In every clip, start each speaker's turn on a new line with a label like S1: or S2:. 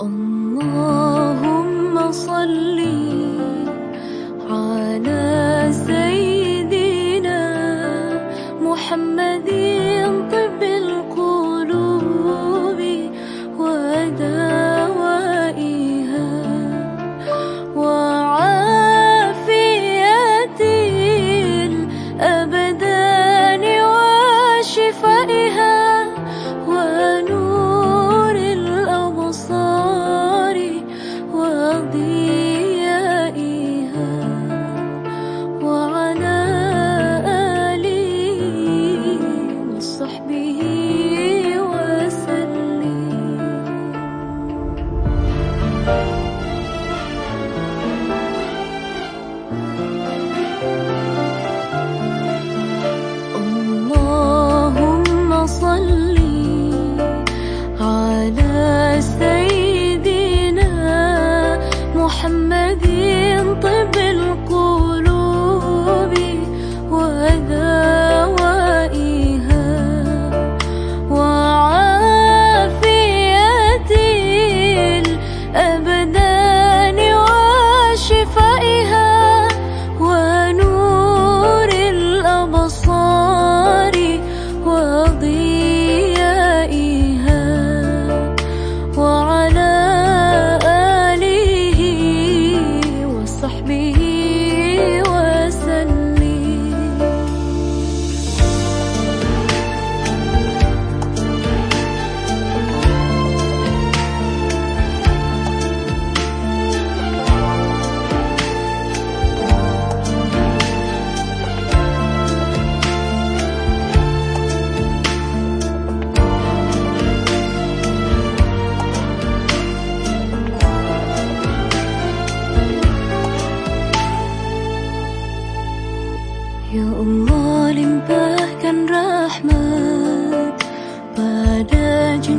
S1: اللهم صل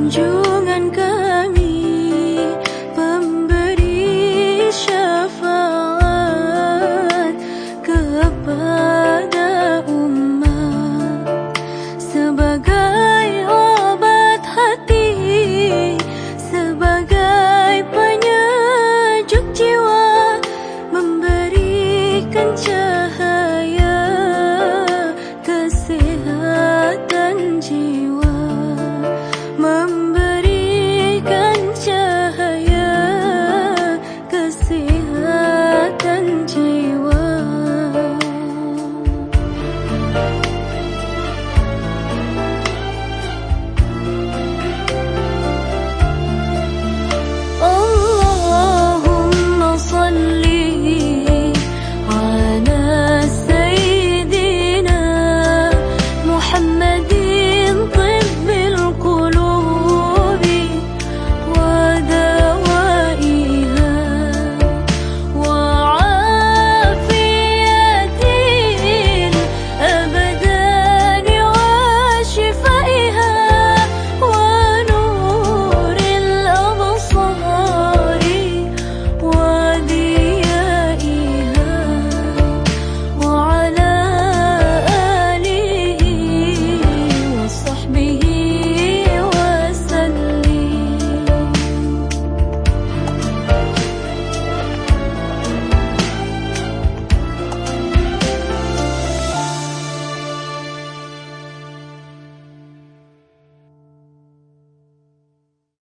S1: جو